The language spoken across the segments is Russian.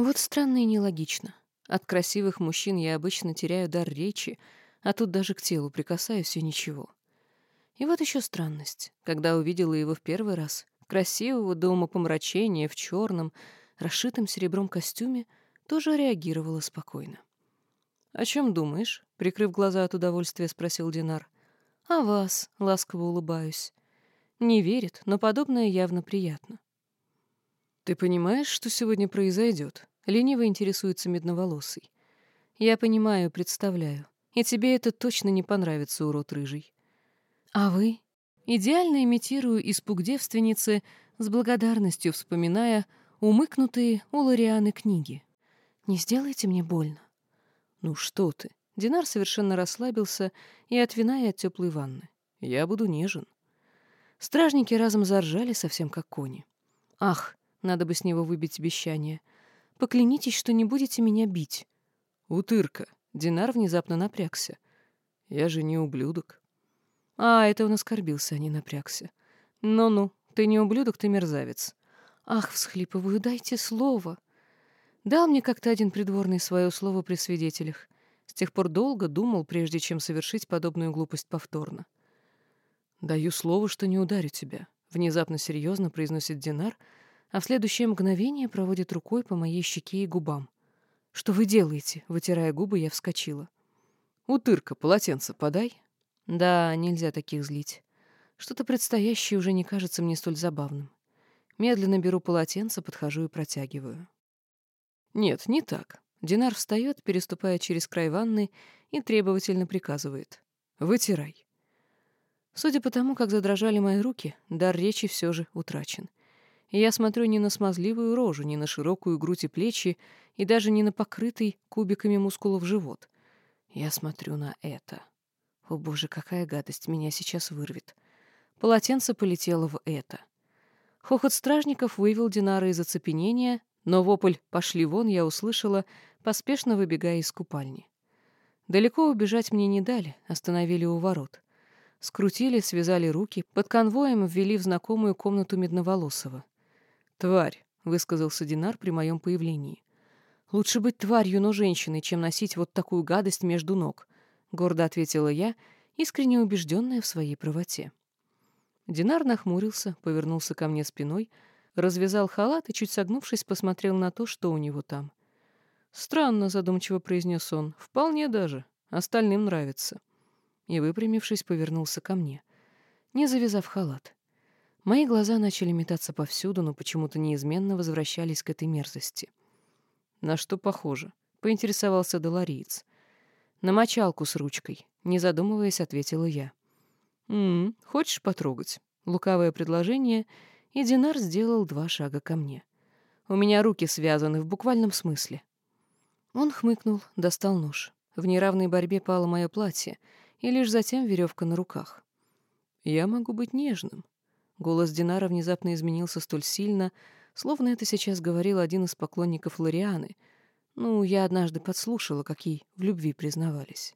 Вот странно и нелогично. От красивых мужчин я обычно теряю дар речи, а тут даже к телу прикасаюсь и ничего. И вот еще странность. Когда увидела его в первый раз, красивого до умопомрачения в черном, расшитом серебром костюме, тоже реагировала спокойно. «О чем думаешь?» — прикрыв глаза от удовольствия, спросил Динар. «О вас», — ласково улыбаюсь. Не верит, но подобное явно приятно. «Ты понимаешь, что сегодня произойдет?» — лениво интересуется медноволосый. «Я понимаю, представляю. И тебе это точно не понравится, урод рыжий». «А вы?» Идеально имитирую испуг девственницы, с благодарностью вспоминая умыкнутые у Лорианы книги. «Не сделайте мне больно». «Ну что ты?» Динар совершенно расслабился и от вина, и от теплой ванны. «Я буду нежен». Стражники разом заржали, совсем как кони. «Ах, надо бы с него выбить обещание. Поклянитесь, что не будете меня бить». «Утырка!» Динар внезапно напрягся. «Я же не ублюдок». А, это он оскорбился, а не напрягся. «Ну-ну, ты не ублюдок, ты мерзавец». «Ах, всхлипываю, дайте слово». Дал мне как-то один придворный свое слово при свидетелях. С тех пор долго думал, прежде чем совершить подобную глупость повторно. «Даю слово, что не ударю тебя», — внезапно серьезно произносит Динар, а в следующее мгновение проводит рукой по моей щеке и губам. «Что вы делаете?» — вытирая губы, я вскочила. «Утырка, полотенце подай». «Да, нельзя таких злить. Что-то предстоящее уже не кажется мне столь забавным. Медленно беру полотенце, подхожу и протягиваю. Нет, не так. Динар встает, переступая через край ванны, и требовательно приказывает. «Вытирай». Судя по тому, как задрожали мои руки, дар речи все же утрачен. И я смотрю не на смазливую рожу, не на широкую грудь и плечи, и даже не на покрытый кубиками мускулов живот. Я смотрю на это. О боже, какая гадость меня сейчас вырвет. Полотенце полетело в это. Хохот стражников вывел Динара из оцепенения, но вопль «пошли вон» я услышала, поспешно выбегая из купальни. Далеко убежать мне не дали, остановили у ворот. Скрутили, связали руки, под конвоем ввели в знакомую комнату Медноволосого. «Тварь», — высказался Динар при моем появлении. «Лучше быть тварью, но женщиной, чем носить вот такую гадость между ног», — гордо ответила я, искренне убежденная в своей правоте. Динар нахмурился, повернулся ко мне спиной, развязал халат и, чуть согнувшись, посмотрел на то, что у него там. «Странно», — задумчиво произнес он, — «вполне даже. Остальным нравится» и, выпрямившись, повернулся ко мне, не завязав халат. Мои глаза начали метаться повсюду, но почему-то неизменно возвращались к этой мерзости. «На что похоже?» — поинтересовался Долориец. «На мочалку с ручкой», — не задумываясь, ответила я. «М -м, хочешь потрогать?» Лукавое предложение, и Динар сделал два шага ко мне. «У меня руки связаны в буквальном смысле». Он хмыкнул, достал нож. В неравной борьбе пало мое платье, и лишь затем веревка на руках. «Я могу быть нежным». Голос Динара внезапно изменился столь сильно, словно это сейчас говорил один из поклонников Лорианы. Ну, я однажды подслушала, как ей в любви признавались.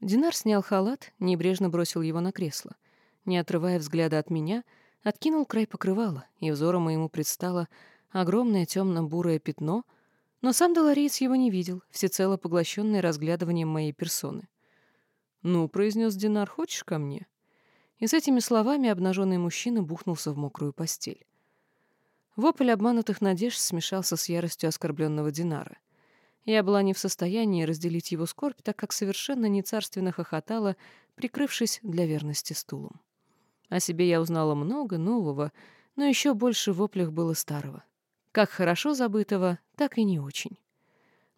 Динар снял халат, небрежно бросил его на кресло. Не отрывая взгляда от меня, откинул край покрывала, и взором моему предстало огромное темно-бурое пятно, но сам Долореец его не видел, всецело поглощенный разглядыванием моей персоны. «Ну», — произнес Динар, — «хочешь ко мне?» И с этими словами обнаженный мужчина бухнулся в мокрую постель. Вопль обманутых надежд смешался с яростью оскорбленного Динара. Я была не в состоянии разделить его скорбь, так как совершенно не царственно хохотала, прикрывшись для верности стулом. О себе я узнала много нового, но еще больше в воплях было старого. Как хорошо забытого, так и не очень.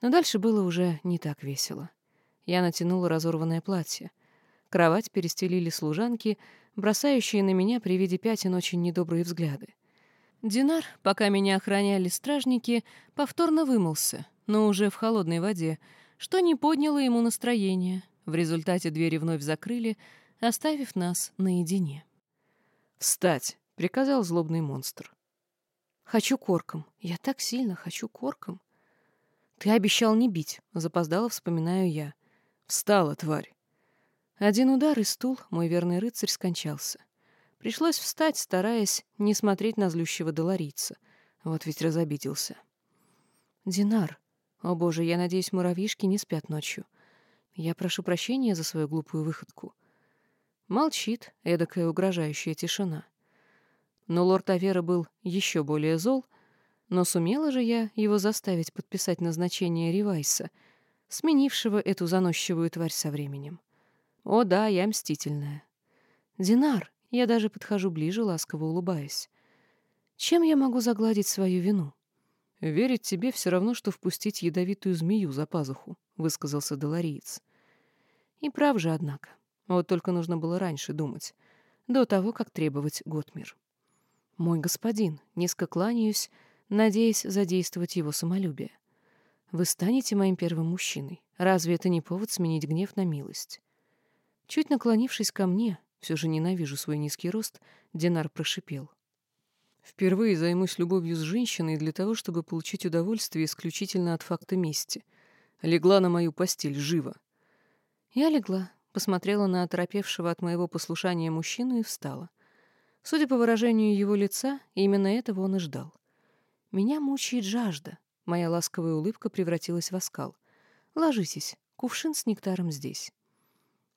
Но дальше было уже не так весело. Я натянула разорванное платье. Кровать перестелили служанки, бросающие на меня при виде пятен очень недобрые взгляды. Динар, пока меня охраняли стражники, повторно вымылся, но уже в холодной воде, что не подняло ему настроение. В результате двери вновь закрыли, оставив нас наедине. «Встать!» — приказал злобный монстр. «Хочу корком. Я так сильно хочу корком». «Ты обещал не бить», — запоздало вспоминаю я. Встала, тварь. Один удар и стул, мой верный рыцарь, скончался. Пришлось встать, стараясь не смотреть на злющего доларийца. Вот ведь разобиделся. «Динар! О боже, я надеюсь, муравьишки не спят ночью. Я прошу прощения за свою глупую выходку». Молчит эдакая угрожающая тишина. Но лорд Авера был еще более зол, но сумела же я его заставить подписать назначение Ревайса, сменившего эту заносчивую тварь со временем. О да, я мстительная. «Динар!» Я даже подхожу ближе, ласково улыбаясь. «Чем я могу загладить свою вину?» «Верить тебе все равно, что впустить ядовитую змею за пазуху», — высказался Долориец. И прав же, однако. Вот только нужно было раньше думать, до того, как требовать Готмир. «Мой господин, низко кланяюсь, надеясь задействовать его самолюбие. Вы станете моим первым мужчиной. Разве это не повод сменить гнев на милость?» Чуть наклонившись ко мне, все же ненавижу свой низкий рост, Динар прошипел. «Впервые займусь любовью с женщиной для того, чтобы получить удовольствие исключительно от факта мести. Легла на мою постель, живо». Я легла, посмотрела на оторопевшего от моего послушания мужчину и встала. Судя по выражению его лица, именно этого он и ждал. Меня мучает жажда. Моя ласковая улыбка превратилась в оскал. «Ложитесь, кувшин с нектаром здесь».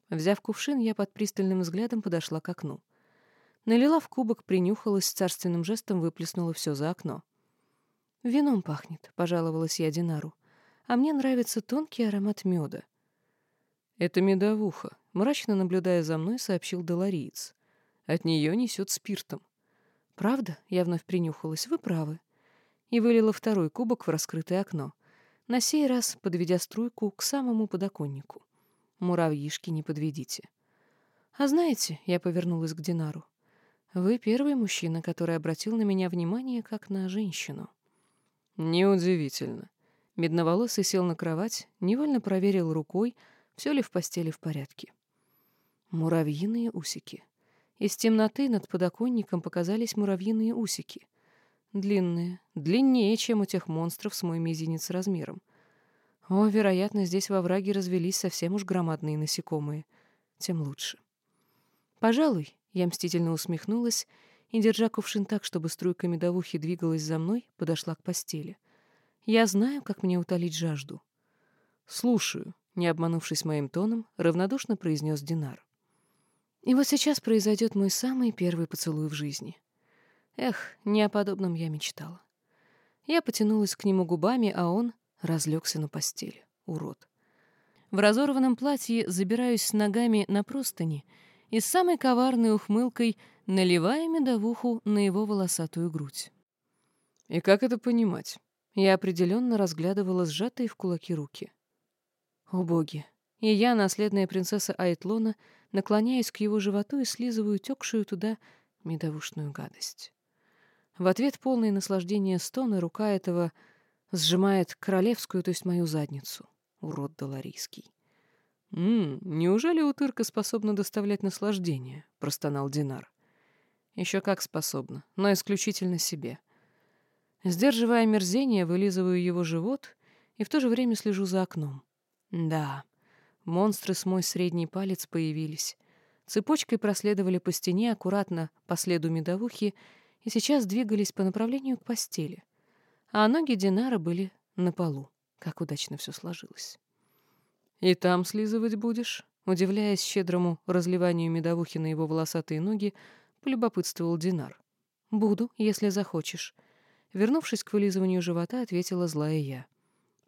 Взяв кувшин, я под пристальным взглядом подошла к окну. Налила в кубок, принюхалась, с царственным жестом выплеснула все за окно. «Вином пахнет», — пожаловалась я Динару. «А мне нравится тонкий аромат меда». «Это медовуха», — мрачно наблюдая за мной, сообщил Долориец. «От нее несет спиртом». «Правда?» — я вновь принюхалась. «Вы правы». И вылила второй кубок в раскрытое окно, на сей раз подведя струйку к самому подоконнику. Муравьишки не подведите. А знаете, я повернулась к Динару. Вы первый мужчина, который обратил на меня внимание как на женщину. Неудивительно. Медноволосый сел на кровать, невольно проверил рукой, все ли в постели в порядке. Муравьиные усики. Из темноты над подоконником показались муравьиные усики. Длинные, длиннее, чем у тех монстров с мой мизинец размером. О, вероятно, здесь во враге развелись совсем уж громадные насекомые. Тем лучше. Пожалуй, я мстительно усмехнулась и, держа кувшин так, чтобы струйка медовухи двигалась за мной, подошла к постели. Я знаю, как мне утолить жажду. «Слушаю», — не обманувшись моим тоном, равнодушно произнес Динар. И вот сейчас произойдет мой самый первый поцелуй в жизни. Эх, не о подобном я мечтала. Я потянулась к нему губами, а он разлегся на постели. Урод. В разорванном платье забираюсь с ногами на простыни и с самой коварной ухмылкой наливая медовуху на его волосатую грудь. И как это понимать? Я определенно разглядывала сжатые в кулаки руки. О боги! И я, наследная принцесса Айтлона, наклоняюсь к его животу и слизываю текшую туда медовушную гадость. В ответ полное наслаждение стона рука этого Сжимает королевскую, то есть мою задницу. Урод доларийский. «Ммм, неужели утырка способна доставлять наслаждение?» — простонал Динар. «Еще как способна, но исключительно себе». Сдерживая мерзение, вылизываю его живот и в то же время слежу за окном. Да, монстры с мой средний палец появились. Цепочкой проследовали по стене аккуратно по следу медовухи и сейчас двигались по направлению к постели а ноги Динара были на полу. Как удачно все сложилось. «И там слизывать будешь?» Удивляясь щедрому разливанию медовухи на его волосатые ноги, полюбопытствовал Динар. «Буду, если захочешь». Вернувшись к вылизыванию живота, ответила злая я.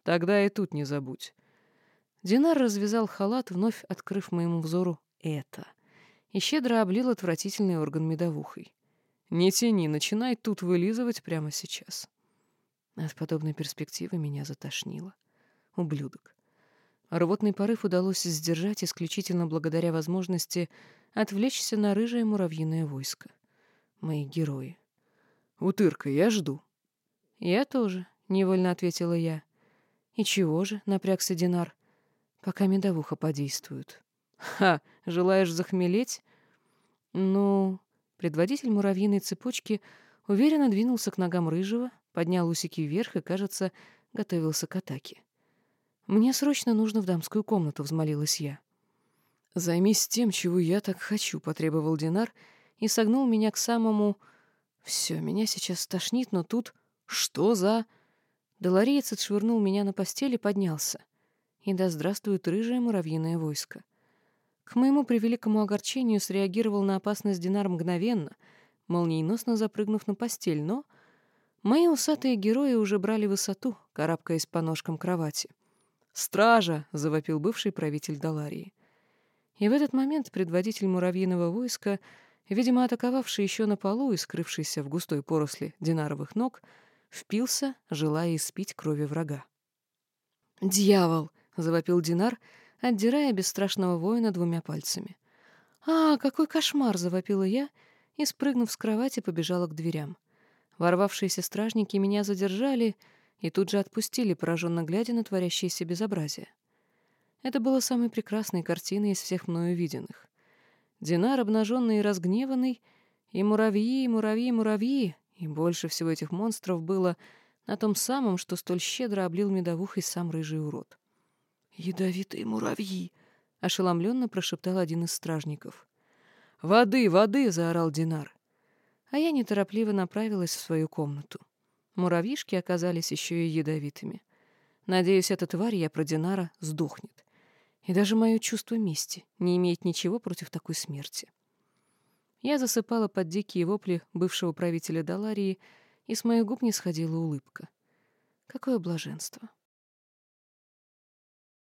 «Тогда и тут не забудь». Динар развязал халат, вновь открыв моему взору это, и щедро облил отвратительный орган медовухой. «Не тяни, начинай тут вылизывать прямо сейчас». От подобной перспективы меня затошнило. Ублюдок. Рвотный порыв удалось сдержать исключительно благодаря возможности отвлечься на рыжее муравьиное войско. Мои герои. «Утырка, я жду». «Я тоже», — невольно ответила я. «И чего же?» — напрягся Динар. «Пока медовуха подействует». «Ха! Желаешь захмелеть?» «Ну...» Предводитель муравьиной цепочки уверенно двинулся к ногам рыжего, поднял усики вверх и, кажется, готовился к атаке. «Мне срочно нужно в дамскую комнату», — взмолилась я. «Займись тем, чего я так хочу», — потребовал Динар и согнул меня к самому... Все, меня сейчас стошнит, но тут... Что за... Долариец отшвырнул меня на постель и поднялся. И да здравствует рыжее муравьиное войско. К моему превеликому огорчению среагировал на опасность Динар мгновенно, молниеносно запрыгнув на постель, но мои усатые герои уже брали высоту, карабкаясь по ножкам кровати. «Стража!» — завопил бывший правитель Даларии. И в этот момент предводитель муравьиного войска, видимо, атаковавший еще на полу и скрывшийся в густой поросли динаровых ног, впился, желая испить крови врага. «Дьявол!» — завопил Динар, отдирая бесстрашного воина двумя пальцами. «А, какой кошмар!» — завопила я и, спрыгнув с кровати, побежала к дверям. Ворвавшиеся стражники меня задержали и тут же отпустили, пораженно глядя на творящееся безобразие. Это было самой прекрасной картиной из всех мною виденных. Динар, обнаженный и разгневанный, и муравьи, и муравьи, и муравьи, и больше всего этих монстров было на том самом, что столь щедро облил медовухой сам рыжий урод. «Ядовитые муравьи!» — ошеломленно прошептал один из стражников. «Воды, воды!» — заорал Динар. А я неторопливо направилась в свою комнату. Муравьишки оказались еще и ядовитыми. Надеюсь, эта тварь, я про Динара, сдохнет. И даже мое чувство мести не имеет ничего против такой смерти. Я засыпала под дикие вопли бывшего правителя Даларии, и с моих губ не сходила улыбка. Какое блаженство!